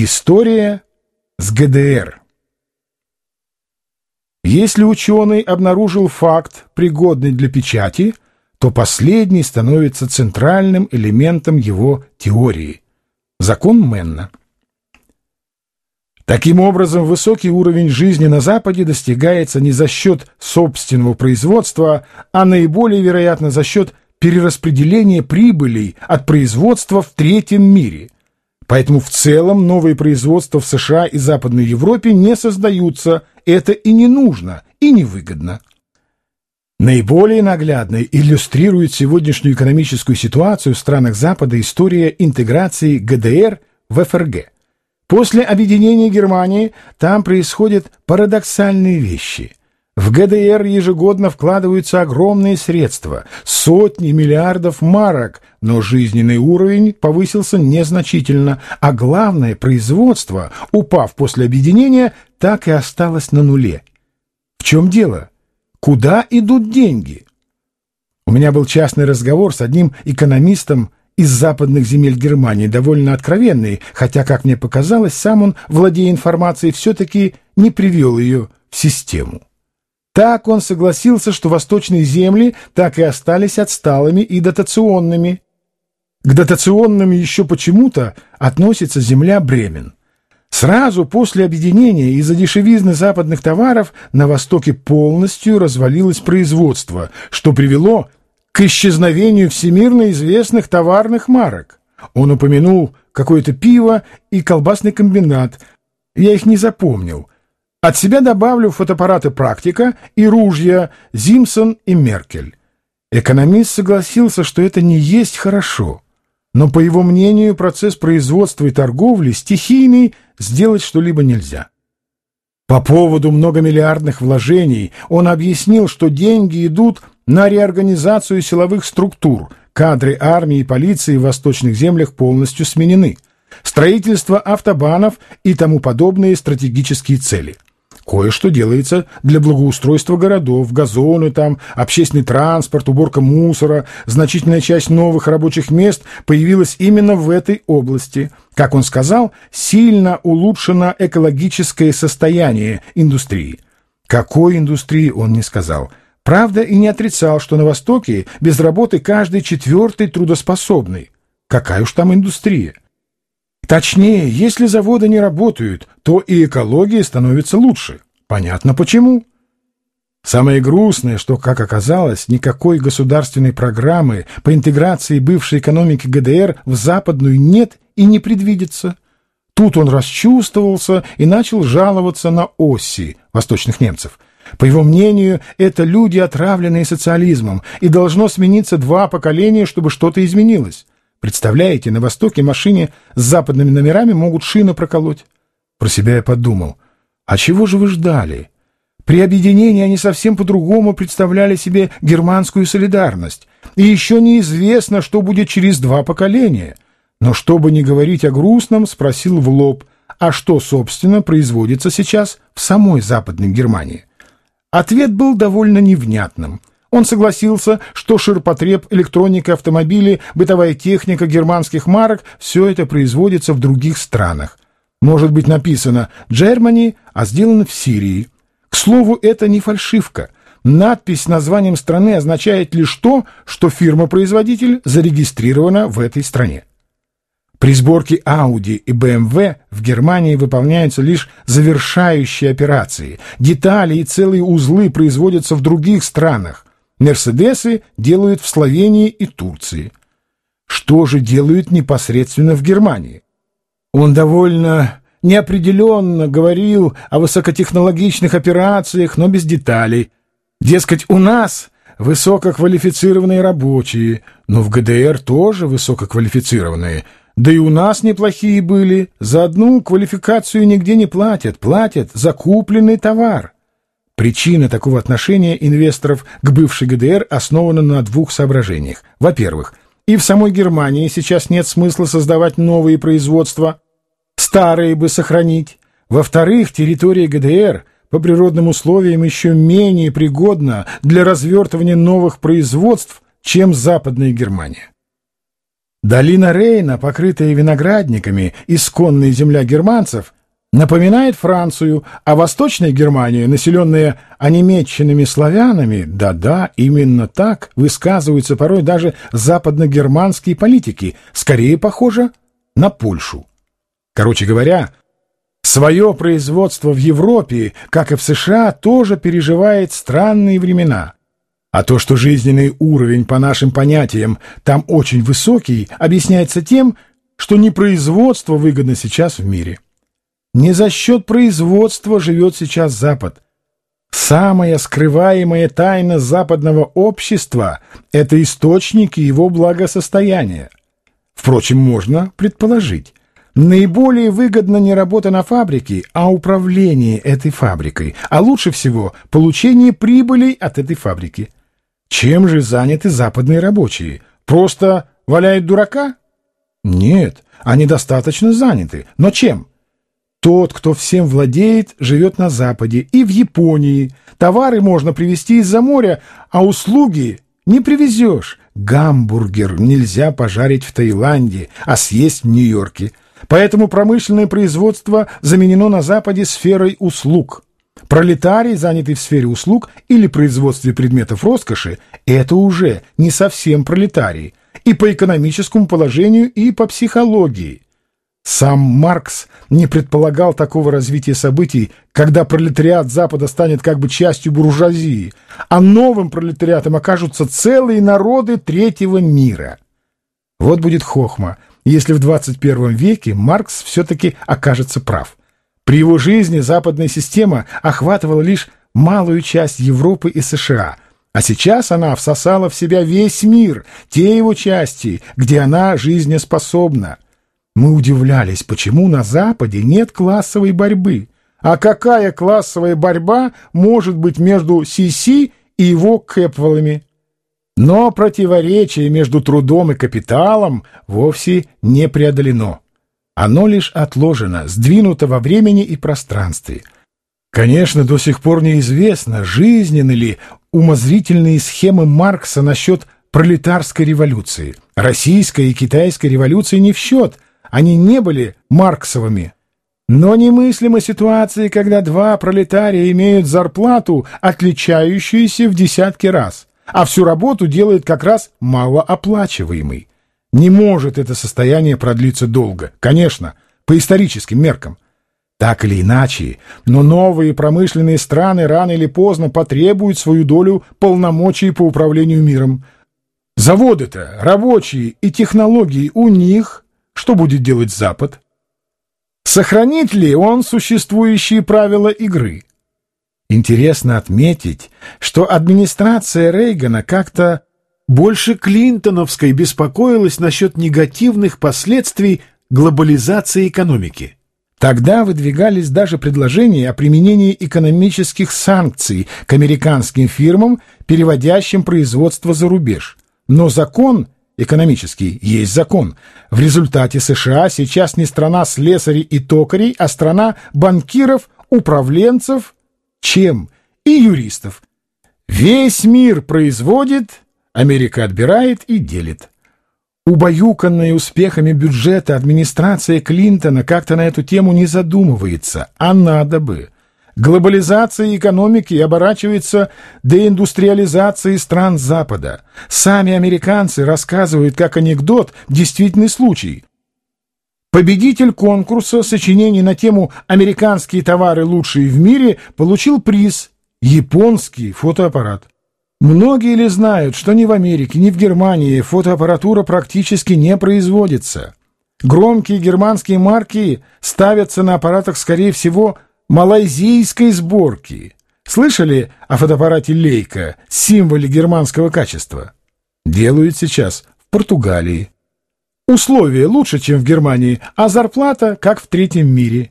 История с ГДР. Если ученый обнаружил факт, пригодный для печати, то последний становится центральным элементом его теории. Закон Менна. Таким образом, высокий уровень жизни на Западе достигается не за счет собственного производства, а наиболее вероятно за счет перераспределения прибылей от производства в третьем мире. Поэтому в целом новые производства в США и Западной Европе не создаются, это и не нужно, и невыгодно. Наиболее наглядно иллюстрирует сегодняшнюю экономическую ситуацию в странах Запада история интеграции ГДР в ФРГ. После объединения Германии там происходят парадоксальные вещи. В ГДР ежегодно вкладываются огромные средства, сотни миллиардов марок, но жизненный уровень повысился незначительно, а главное, производство, упав после объединения, так и осталось на нуле. В чем дело? Куда идут деньги? У меня был частный разговор с одним экономистом из западных земель Германии, довольно откровенный, хотя, как мне показалось, сам он, владея информацией, все-таки не привел ее в систему. Так он согласился, что восточные земли так и остались отсталыми и дотационными. К дотационным еще почему-то относится земля Бремен. Сразу после объединения из-за дешевизны западных товаров на Востоке полностью развалилось производство, что привело к исчезновению всемирно известных товарных марок. Он упомянул какое-то пиво и колбасный комбинат. Я их не запомнил. От себя добавлю фотоаппараты «Практика» и ружья «Зимсон» и «Меркель». Экономист согласился, что это не есть хорошо. Но, по его мнению, процесс производства и торговли стихийный, сделать что-либо нельзя. По поводу многомиллиардных вложений он объяснил, что деньги идут на реорганизацию силовых структур. Кадры армии и полиции в восточных землях полностью сменены. Строительство автобанов и тому подобные стратегические цели. Кое-что делается для благоустройства городов, газоны там, общественный транспорт, уборка мусора. Значительная часть новых рабочих мест появилась именно в этой области. Как он сказал, сильно улучшено экологическое состояние индустрии. Какой индустрии он не сказал – Правда, и не отрицал, что на Востоке без работы каждый четвертый трудоспособный. Какая уж там индустрия. Точнее, если заводы не работают, то и экология становится лучше. Понятно почему. Самое грустное, что, как оказалось, никакой государственной программы по интеграции бывшей экономики ГДР в западную нет и не предвидится. Тут он расчувствовался и начал жаловаться на оси восточных немцев – по его мнению, это люди, отравленные социализмом, и должно смениться два поколения, чтобы что-то изменилось. Представляете, на Востоке машине с западными номерами могут шины проколоть. Про себя я подумал, а чего же вы ждали? При объединении они совсем по-другому представляли себе германскую солидарность. И еще неизвестно, что будет через два поколения. Но чтобы не говорить о грустном, спросил в лоб, а что, собственно, производится сейчас в самой Западной Германии? Ответ был довольно невнятным. Он согласился, что ширпотреб, электроника, автомобили, бытовая техника германских марок – все это производится в других странах. Может быть написано «Germany», а сделано в Сирии. К слову, это не фальшивка. Надпись с названием страны означает лишь то, что фирма-производитель зарегистрирована в этой стране. При сборке Audi и BMW в Германии выполняются лишь завершающие операции. Детали и целые узлы производятся в других странах. Мерседесы делают в Словении и Турции. Что же делают непосредственно в Германии? Он довольно неопределенно говорил о высокотехнологичных операциях, но без деталей. Дескать, у нас высококвалифицированные рабочие, но в ГДР тоже высококвалифицированные – да и у нас неплохие были. За одну квалификацию нигде не платят. Платят за купленный товар. Причина такого отношения инвесторов к бывшей ГДР основана на двух соображениях. Во-первых, и в самой Германии сейчас нет смысла создавать новые производства. Старые бы сохранить. Во-вторых, территория ГДР по природным условиям еще менее пригодна для развертывания новых производств, чем Западная Германия. Долина Рейна, покрытая виноградниками, исконная земля германцев, напоминает Францию, а Восточная Германия, населенная онемеченными славянами, да-да, именно так высказываются порой даже западногерманские политики, скорее похожа на Польшу. Короче говоря, свое производство в Европе, как и в США, тоже переживает странные времена – а то, что жизненный уровень, по нашим понятиям, там очень высокий, объясняется тем, что не производство выгодно сейчас в мире. Не за счет производства живет сейчас Запад. Самая скрываемая тайна западного общества – это источники его благосостояния. Впрочем, можно предположить, наиболее выгодна не работа на фабрике, а управление этой фабрикой, а лучше всего получение прибылей от этой фабрики – чем же заняты западные рабочие? Просто валяют дурака? Нет, они достаточно заняты. Но чем? Тот, кто всем владеет, живет на Западе и в Японии. Товары можно привезти из-за моря, а услуги не привезешь. Гамбургер нельзя пожарить в Таиланде, а съесть в Нью-Йорке. Поэтому промышленное производство заменено на Западе сферой услуг. Пролетарий, занятый в сфере услуг или производстве предметов роскоши, это уже не совсем пролетарий и по экономическому положению, и по психологии. Сам Маркс не предполагал такого развития событий, когда пролетариат Запада станет как бы частью буржуазии, а новым пролетариатом окажутся целые народы третьего мира. Вот будет хохма, если в 21 веке Маркс все-таки окажется прав. При его жизни западная система охватывала лишь малую часть Европы и США, а сейчас она всосала в себя весь мир, те его части, где она жизнеспособна. Мы удивлялись, почему на Западе нет классовой борьбы. А какая классовая борьба может быть между Сиси и его Кэпвеллами? Но противоречие между трудом и капиталом вовсе не преодолено. Оно лишь отложено, сдвинуто во времени и пространстве. Конечно, до сих пор неизвестно, жизненны ли умозрительные схемы Маркса насчет пролетарской революции. Российская и китайская революции не в счет, они не были марксовыми. Но немыслима ситуация, когда два пролетария имеют зарплату, отличающуюся в десятки раз, а всю работу делают как раз малооплачиваемой. Не может это состояние продлиться долго, конечно, по историческим меркам. Так или иначе, но новые промышленные страны рано или поздно потребуют свою долю полномочий по управлению миром. Заводы-то, рабочие и технологии у них, что будет делать Запад? Сохранит ли он существующие правила игры? Интересно отметить, что администрация Рейгана как-то больше Клинтоновской беспокоилась насчет негативных последствий глобализации экономики. Тогда выдвигались даже предложения о применении экономических санкций к американским фирмам, переводящим производство за рубеж. Но закон экономический есть закон. В результате США сейчас не страна слесарей и токарей, а страна банкиров, управленцев, чем? И юристов. Весь мир производит Америка отбирает и делит. Убаюканная успехами бюджета администрация Клинтона как-то на эту тему не задумывается, а надо бы. Глобализация экономики оборачивается деиндустриализацией стран Запада. Сами американцы рассказывают как анекдот действительный случай. Победитель конкурса сочинений на тему «Американские товары лучшие в мире» получил приз «Японский фотоаппарат». Многие ли знают, что ни в Америке, ни в Германии фотоаппаратура практически не производится? Громкие германские марки ставятся на аппаратах, скорее всего, малайзийской сборки. Слышали о фотоаппарате «Лейка», символе германского качества? Делают сейчас в Португалии. Условия лучше, чем в Германии, а зарплата, как в третьем мире.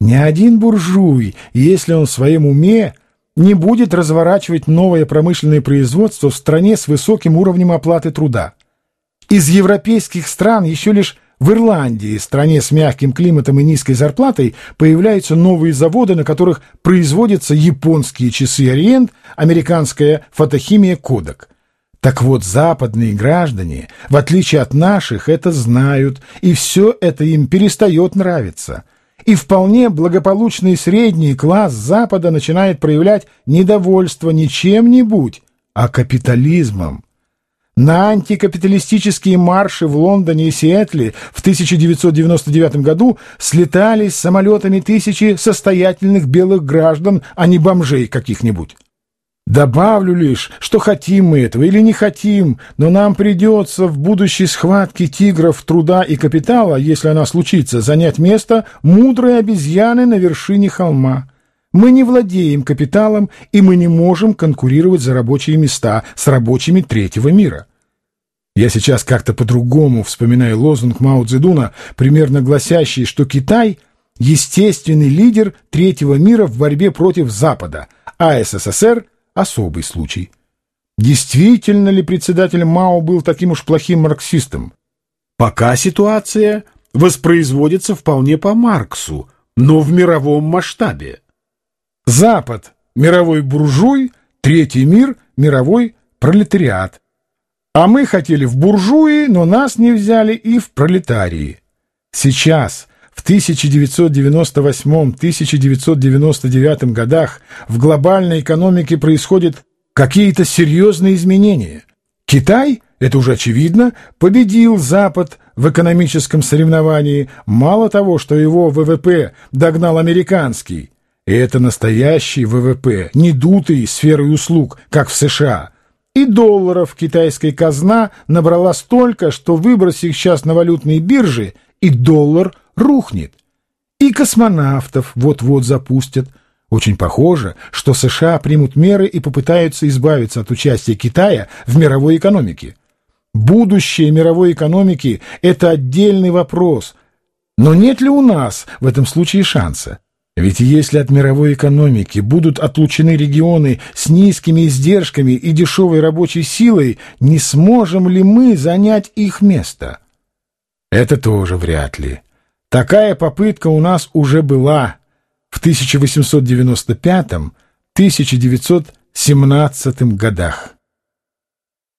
Ни один буржуй, если он в своем уме, не будет разворачивать новое промышленное производство в стране с высоким уровнем оплаты труда. Из европейских стран еще лишь в Ирландии, стране с мягким климатом и низкой зарплатой, появляются новые заводы, на которых производятся японские часы «Ориент», американская фотохимия «Кодек». Так вот, западные граждане, в отличие от наших, это знают, и все это им перестает нравиться. И вполне благополучный средний класс Запада начинает проявлять недовольство не чем-нибудь, а капитализмом. На антикапиталистические марши в Лондоне и Сиэтле в 1999 году слетались самолетами тысячи состоятельных белых граждан, а не бомжей каких-нибудь. Добавлю лишь, что хотим мы этого или не хотим, но нам придется в будущей схватке тигров труда и капитала, если она случится, занять место мудрой обезьяны на вершине холма. Мы не владеем капиталом, и мы не можем конкурировать за рабочие места с рабочими третьего мира. Я сейчас как-то по-другому вспоминаю лозунг Мао Цзэдуна, примерно гласящий, что Китай – естественный лидер третьего мира в борьбе против Запада, а СССР – особый случай. Действительно ли председатель Мао был таким уж плохим марксистом? Пока ситуация воспроизводится вполне по Марксу, но в мировом масштабе. Запад – мировой буржуй, третий мир – мировой пролетариат. А мы хотели в буржуи, но нас не взяли и в пролетарии. Сейчас – в 1998-1999 годах в глобальной экономике происходят какие-то серьезные изменения. Китай, это уже очевидно, победил Запад в экономическом соревновании. Мало того, что его ВВП догнал американский, и это настоящий ВВП, не дутый сферой услуг, как в США. И долларов китайская казна набрала столько, что выбрось их сейчас на валютные биржи, и доллар – рухнет. И космонавтов вот-вот запустят. Очень похоже, что США примут меры и попытаются избавиться от участия Китая в мировой экономике. Будущее мировой экономики – это отдельный вопрос. Но нет ли у нас в этом случае шанса? Ведь если от мировой экономики будут отлучены регионы с низкими издержками и дешевой рабочей силой, не сможем ли мы занять их место? Это тоже вряд ли. Такая попытка у нас уже была в 1895-1917 годах.